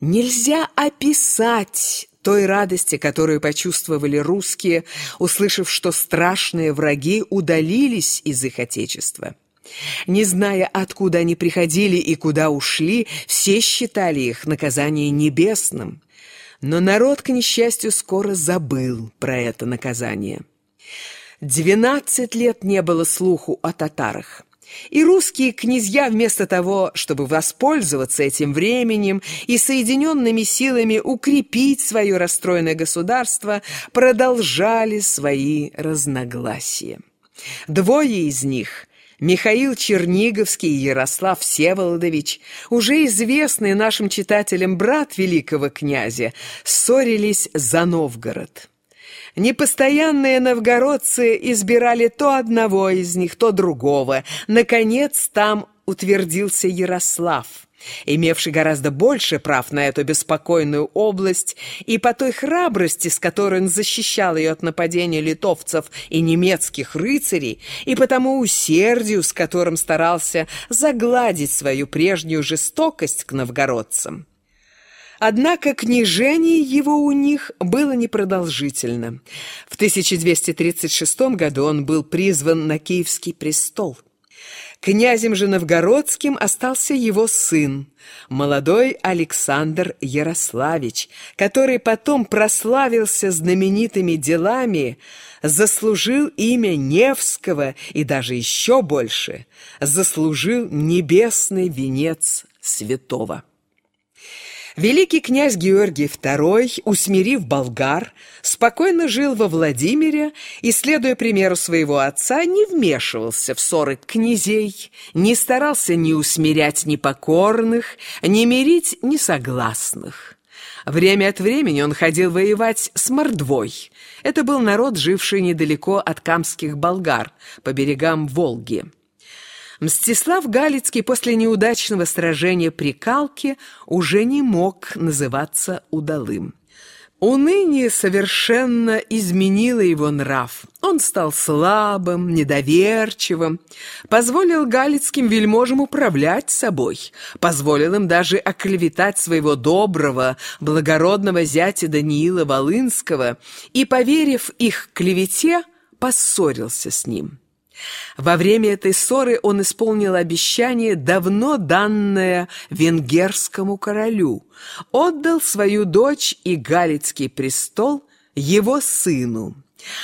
Нельзя описать той радости, которую почувствовали русские, услышав, что страшные враги удалились из их отечества. Не зная, откуда они приходили и куда ушли, все считали их наказание небесным. Но народ, к несчастью, скоро забыл про это наказание. Двенадцать лет не было слуху о татарах. И русские князья вместо того, чтобы воспользоваться этим временем и соединенными силами укрепить свое расстроенное государство, продолжали свои разногласия. Двое из них Михаил Черниговский и Ярослав Всеволодович, уже известный нашим читателям брат великого князя, ссорились за Новгород. Непостоянные новгородцы избирали то одного из них, то другого. Наконец там утвердился Ярослав имевший гораздо больше прав на эту беспокойную область, и по той храбрости, с которой он защищал ее от нападения литовцев и немецких рыцарей, и по тому усердию, с которым старался загладить свою прежнюю жестокость к новгородцам. Однако княжение его у них было непродолжительно. В 1236 году он был призван на Киевский престол – Князем же новгородским остался его сын, молодой Александр Ярославич, который потом прославился знаменитыми делами, заслужил имя Невского и даже еще больше, заслужил небесный венец святого. Великий князь Георгий II, усмирив болгар, спокойно жил во Владимире и, следуя примеру своего отца, не вмешивался в ссоры князей, не старался ни усмирять непокорных, ни мирить несогласных. Время от времени он ходил воевать с Мордвой. Это был народ, живший недалеко от камских болгар, по берегам Волги. Мстислав Галицкий после неудачного сражения при Калке уже не мог называться удалым. Уныние совершенно изменило его нрав. Он стал слабым, недоверчивым, позволил галицким вельможам управлять собой, позволил им даже оклеветать своего доброго, благородного зятя Даниила Волынского и, поверив их клевете, поссорился с ним. Во время этой ссоры он исполнил обещание, давно данное венгерскому королю, отдал свою дочь и Галицкий престол его сыну,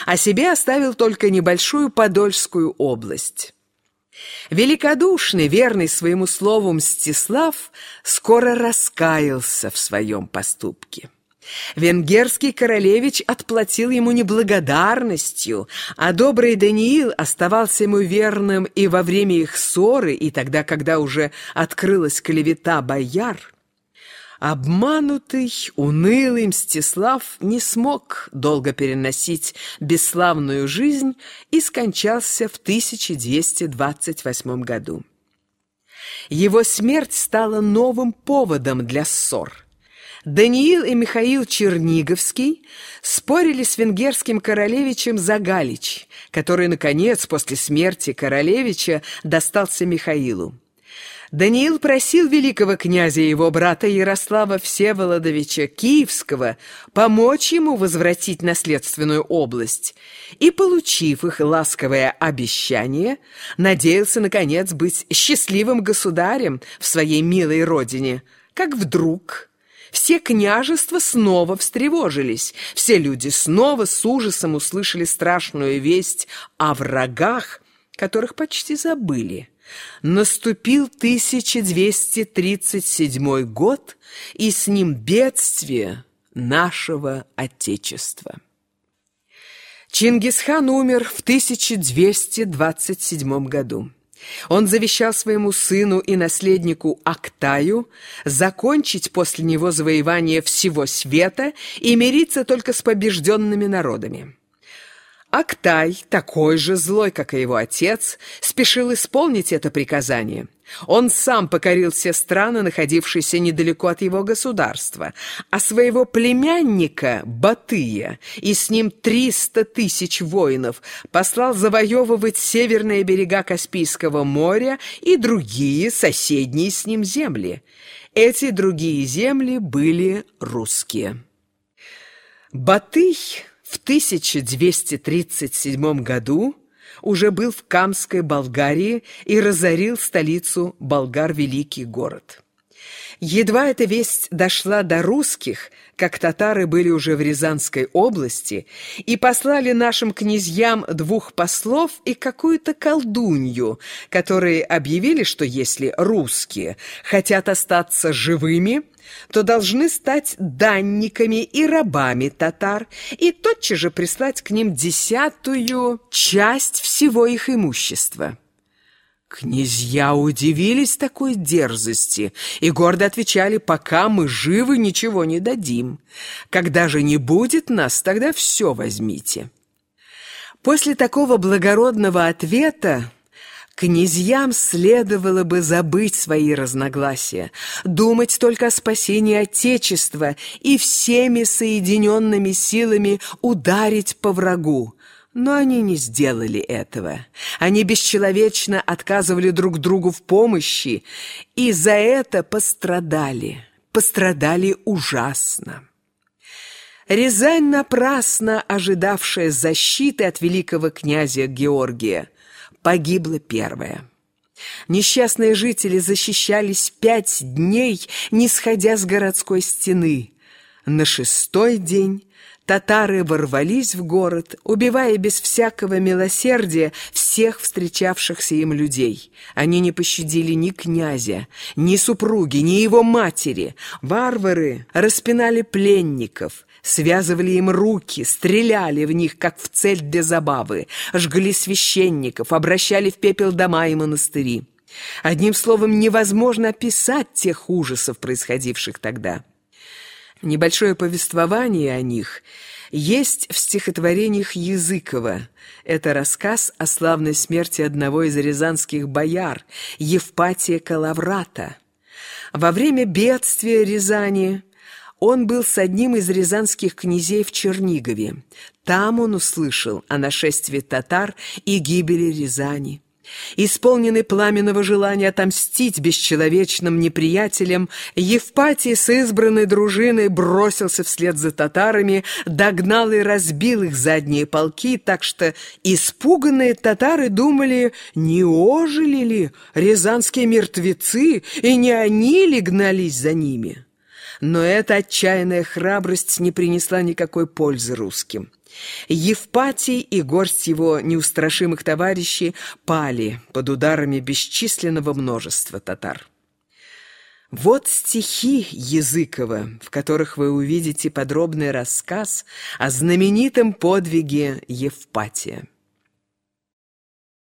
а себе оставил только небольшую Подольскую область. Великодушный, верный своему слову Мстислав скоро раскаялся в своем поступке. Венгерский королевич отплатил ему неблагодарностью, а добрый Даниил оставался ему верным и во время их ссоры, и тогда, когда уже открылась клевета бояр. Обманутый, унылый Мстислав не смог долго переносить бесславную жизнь и скончался в 1228 году. Его смерть стала новым поводом для ссор – Даниил и Михаил Черниговский спорили с венгерским королевичем за Галич, который, наконец, после смерти королевича достался Михаилу. Даниил просил великого князя и его брата Ярослава Всеволодовича Киевского помочь ему возвратить наследственную область, и, получив их ласковое обещание, надеялся, наконец, быть счастливым государем в своей милой родине, как вдруг все княжества снова встревожились, все люди снова с ужасом услышали страшную весть о врагах, которых почти забыли. Наступил 1237 год, и с ним бедствие нашего Отечества. Чингисхан умер в 1227 году. Он завещал своему сыну и наследнику Актаю закончить после него завоевание всего света и мириться только с побежденными народами. Актай, такой же злой, как и его отец, спешил исполнить это приказание. Он сам покорил все страны, находившиеся недалеко от его государства, а своего племянника Батыя и с ним триста тысяч воинов послал завоевывать северные берега Каспийского моря и другие соседние с ним земли. Эти другие земли были русские. Батый в 1237 году уже был в Камской Болгарии и разорил столицу болгар Великий город. Едва эта весть дошла до русских, как татары были уже в Рязанской области, и послали нашим князьям двух послов и какую-то колдунью, которые объявили, что если русские хотят остаться живыми, то должны стать данниками и рабами татар и тотчас же прислать к ним десятую часть всего их имущества. Князья удивились такой дерзости и гордо отвечали, пока мы живы, ничего не дадим. Когда же не будет нас, тогда все возьмите. После такого благородного ответа Князьям следовало бы забыть свои разногласия, думать только о спасении Отечества и всеми соединенными силами ударить по врагу. Но они не сделали этого. Они бесчеловечно отказывали друг другу в помощи, и за это пострадали. Пострадали ужасно. Рязань, напрасно ожидавшая защиты от великого князя Георгия, погибла первая. Несчастные жители защищались пять дней, не сходя с городской стены. На шестой день Татары ворвались в город, убивая без всякого милосердия всех встречавшихся им людей. Они не пощадили ни князя, ни супруги, ни его матери. Варвары распинали пленников, связывали им руки, стреляли в них, как в цель для забавы, жгли священников, обращали в пепел дома и монастыри. Одним словом, невозможно описать тех ужасов, происходивших тогда. Небольшое повествование о них есть в стихотворениях Языкова. Это рассказ о славной смерти одного из рязанских бояр, Евпатия Калаврата. Во время бедствия Рязани он был с одним из рязанских князей в Чернигове. Там он услышал о нашествии татар и гибели Рязани. Исполненный пламенного желания отомстить бесчеловечным неприятелям, Евпатий с избранной дружиной бросился вслед за татарами, догнал и разбил их задние полки, так что испуганные татары думали, не ожили ли рязанские мертвецы, и не они ли гнались за ними. Но эта отчаянная храбрость не принесла никакой пользы русским. Евпатий и горсть его неустрашимых товарищей пали под ударами бесчисленного множества татар. Вот стихи Языкова, в которых вы увидите подробный рассказ о знаменитом подвиге Евпатия.